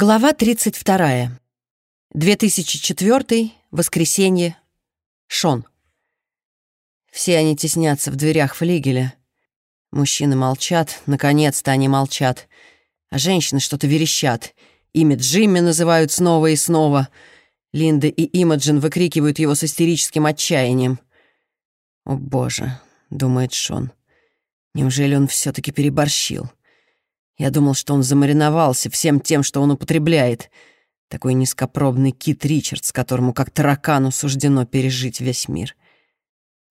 Глава 32. 2004. Воскресенье. Шон. Все они теснятся в дверях флигеля. Мужчины молчат, наконец-то они молчат. А женщины что-то верещат. Имя Джимми называют снова и снова. Линда и Имаджин выкрикивают его с истерическим отчаянием. «О, боже», — думает Шон, — «неужели он все таки переборщил?» Я думал, что он замариновался всем тем, что он употребляет. Такой низкопробный Кит Ричардс, которому как таракану суждено пережить весь мир.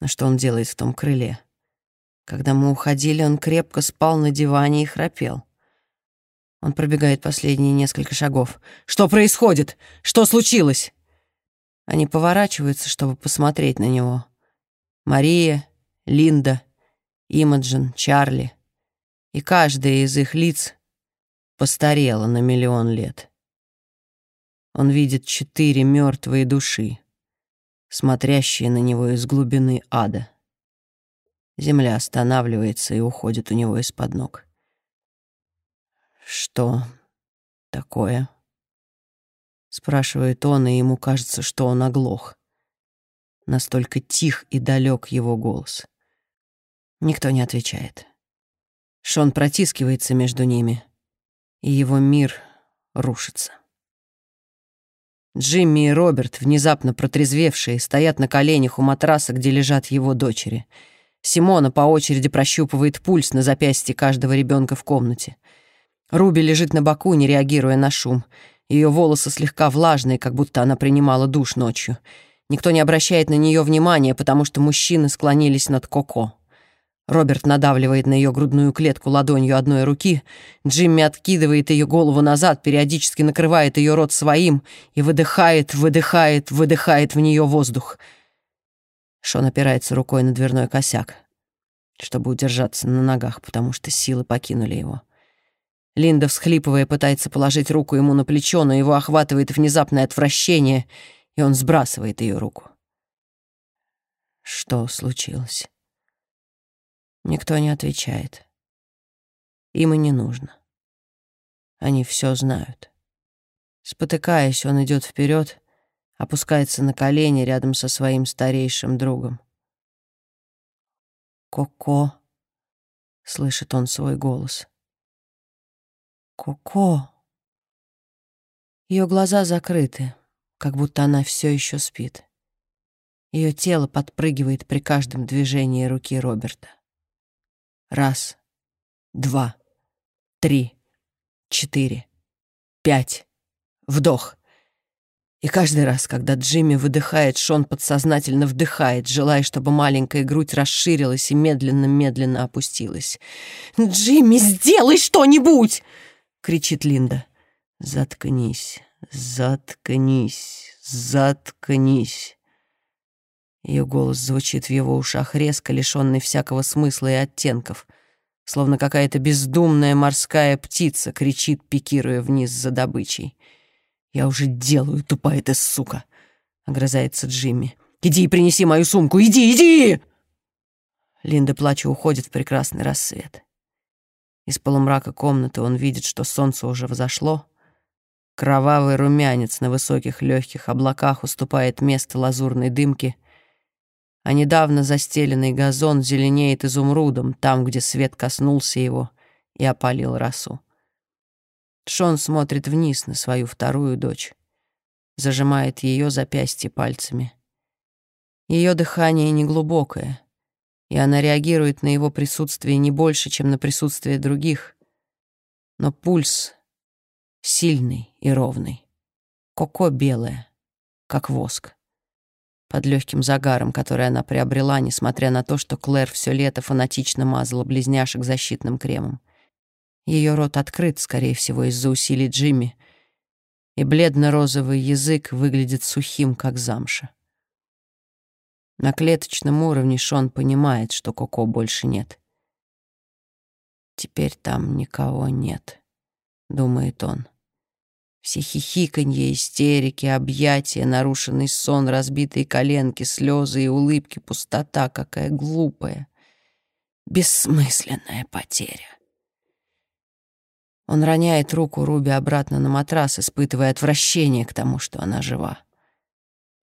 Но что он делает в том крыле? Когда мы уходили, он крепко спал на диване и храпел. Он пробегает последние несколько шагов. «Что происходит? Что случилось?» Они поворачиваются, чтобы посмотреть на него. Мария, Линда, Имаджин, Чарли — и каждое из их лиц постарело на миллион лет. Он видит четыре мертвые души, смотрящие на него из глубины ада. Земля останавливается и уходит у него из-под ног. «Что такое?» — спрашивает он, и ему кажется, что он оглох. Настолько тих и далек его голос. Никто не отвечает. Шон протискивается между ними, и его мир рушится. Джимми и Роберт, внезапно протрезвевшие, стоят на коленях у матраса, где лежат его дочери. Симона по очереди прощупывает пульс на запястье каждого ребенка в комнате. Руби лежит на боку, не реагируя на шум. Ее волосы слегка влажные, как будто она принимала душ ночью. Никто не обращает на нее внимания, потому что мужчины склонились над Коко. Роберт надавливает на ее грудную клетку ладонью одной руки, Джимми откидывает ее голову назад, периодически накрывает ее рот своим и выдыхает, выдыхает, выдыхает в нее воздух. Шон опирается рукой на дверной косяк, чтобы удержаться на ногах, потому что силы покинули его. Линда, всхлипывая, пытается положить руку ему на плечо, но его охватывает внезапное отвращение, и он сбрасывает ее руку. Что случилось? Никто не отвечает. Им и не нужно. Они все знают. Спотыкаясь, он идет вперед, опускается на колени рядом со своим старейшим другом. «Коко», — слышит он свой голос. «Коко». Ее глаза закрыты, как будто она все еще спит. Ее тело подпрыгивает при каждом движении руки Роберта. Раз, два, три, четыре, пять. Вдох. И каждый раз, когда Джимми выдыхает, Шон подсознательно вдыхает, желая, чтобы маленькая грудь расширилась и медленно-медленно опустилась. «Джимми, сделай что-нибудь!» — кричит Линда. «Заткнись, заткнись, заткнись!» Ее голос звучит в его ушах резко, лишенный всякого смысла и оттенков, словно какая-то бездумная морская птица кричит, пикируя вниз за добычей. «Я уже делаю, тупая ты сука!» — огрызается Джимми. «Иди и принеси мою сумку! Иди, иди!» Линда, плача, уходит в прекрасный рассвет. Из полумрака комнаты он видит, что солнце уже взошло. Кровавый румянец на высоких легких облаках уступает место лазурной дымке — а недавно застеленный газон зеленеет изумрудом там, где свет коснулся его и опалил росу. Шон смотрит вниз на свою вторую дочь, зажимает ее запястье пальцами. Ее дыхание неглубокое, и она реагирует на его присутствие не больше, чем на присутствие других. Но пульс сильный и ровный. Коко белая, как воск под легким загаром, который она приобрела, несмотря на то, что Клэр все лето фанатично мазала близняшек защитным кремом. Ее рот открыт, скорее всего, из-за усилий Джимми, и бледно-розовый язык выглядит сухим, как замша. На клеточном уровне Шон понимает, что Коко больше нет. «Теперь там никого нет», — думает он. Все хихиканье, истерики, объятия, нарушенный сон, разбитые коленки, слезы и улыбки, пустота какая глупая, бессмысленная потеря. Он роняет руку Руби обратно на матрас, испытывая отвращение к тому, что она жива.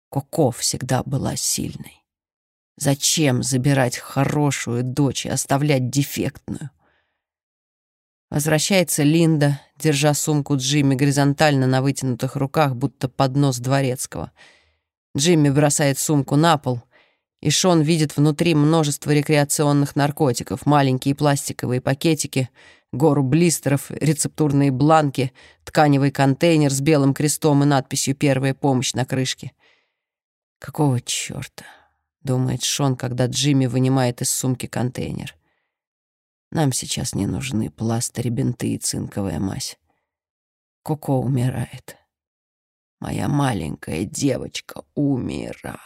Коко всегда была сильной. Зачем забирать хорошую дочь и оставлять дефектную? Возвращается Линда, держа сумку Джимми горизонтально на вытянутых руках, будто поднос дворецкого. Джимми бросает сумку на пол, и Шон видит внутри множество рекреационных наркотиков, маленькие пластиковые пакетики, гору блистеров, рецептурные бланки, тканевый контейнер с белым крестом и надписью «Первая помощь» на крышке. «Какого чёрта?» — думает Шон, когда Джимми вынимает из сумки контейнер. «Нам сейчас не нужны пластыри, бинты и цинковая мазь. Коко умирает. Моя маленькая девочка умирает».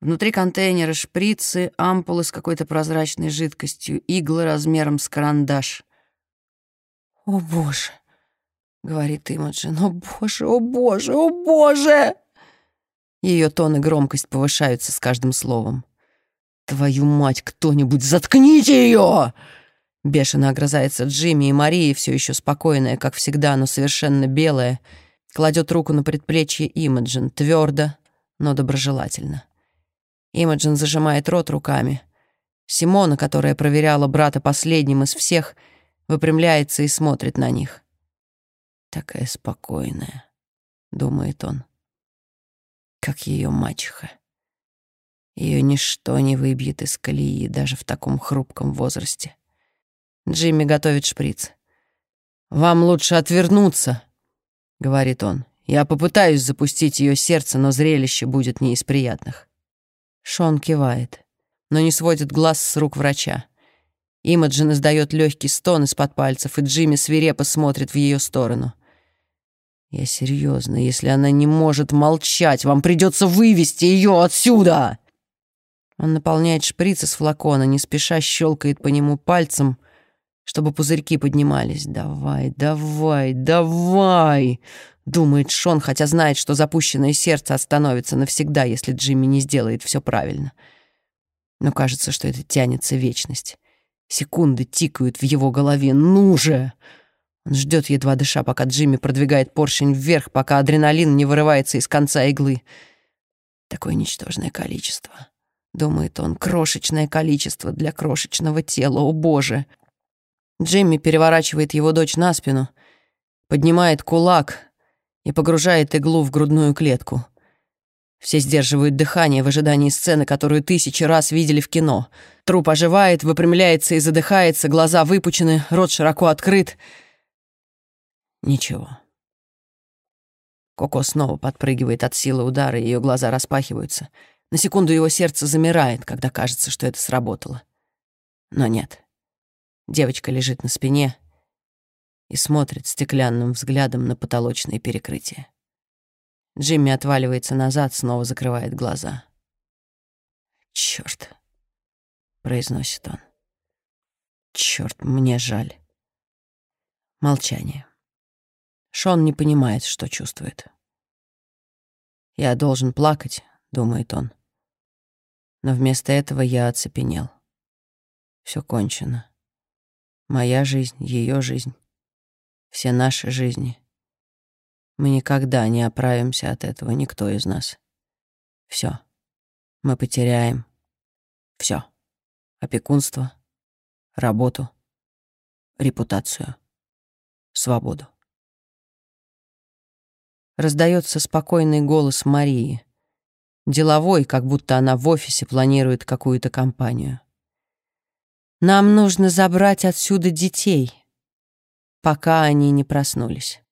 Внутри контейнера шприцы, ампулы с какой-то прозрачной жидкостью, иглы размером с карандаш. «О, Боже!» — говорит Имаджин. «О, Боже! О, Боже! О, Боже!» Ее тон и громкость повышаются с каждым словом. «Твою мать, кто-нибудь, заткните ее!» Бешено огрызается Джимми, и Мария, все еще спокойная, как всегда, но совершенно белая, кладет руку на предплечье Имаджин, твердо, но доброжелательно. Имаджин зажимает рот руками. Симона, которая проверяла брата последним из всех, выпрямляется и смотрит на них. «Такая спокойная», — думает он как ее мачеха. Ее ничто не выбьет из колеи даже в таком хрупком возрасте. Джимми готовит шприц. «Вам лучше отвернуться», — говорит он. «Я попытаюсь запустить ее сердце, но зрелище будет не из приятных». Шон кивает, но не сводит глаз с рук врача. Имаджин издает легкий стон из-под пальцев, и Джимми свирепо смотрит в ее сторону. Я серьезно, если она не может молчать, вам придется вывести ее отсюда. Он наполняет шприц из флакона, не спеша щелкает по нему пальцем, чтобы пузырьки поднимались. «Давай, давай, давай!» — думает Шон, хотя знает, что запущенное сердце остановится навсегда, если Джимми не сделает все правильно. Но кажется, что это тянется вечность. Секунды тикают в его голове. «Ну же!» Он ждет, едва дыша, пока Джимми продвигает поршень вверх, пока адреналин не вырывается из конца иглы. Такое ничтожное количество. Думает он, крошечное количество для крошечного тела, о боже. Джимми переворачивает его дочь на спину, поднимает кулак и погружает иглу в грудную клетку. Все сдерживают дыхание в ожидании сцены, которую тысячи раз видели в кино. Труп оживает, выпрямляется и задыхается, глаза выпучены, рот широко открыт — Ничего. Коко снова подпрыгивает от силы удара, и ее глаза распахиваются. На секунду его сердце замирает, когда кажется, что это сработало. Но нет. Девочка лежит на спине и смотрит стеклянным взглядом на потолочное перекрытие. Джимми отваливается назад, снова закрывает глаза. «Чёрт», — произносит он. «Чёрт, мне жаль». Молчание. Шон не понимает, что чувствует. «Я должен плакать», — думает он. Но вместо этого я оцепенел. Все кончено. Моя жизнь, ее жизнь, все наши жизни. Мы никогда не оправимся от этого, никто из нас. Все. Мы потеряем все. Опекунство, работу, репутацию, свободу раздается спокойный голос Марии. Деловой, как будто она в офисе планирует какую-то компанию. «Нам нужно забрать отсюда детей, пока они не проснулись».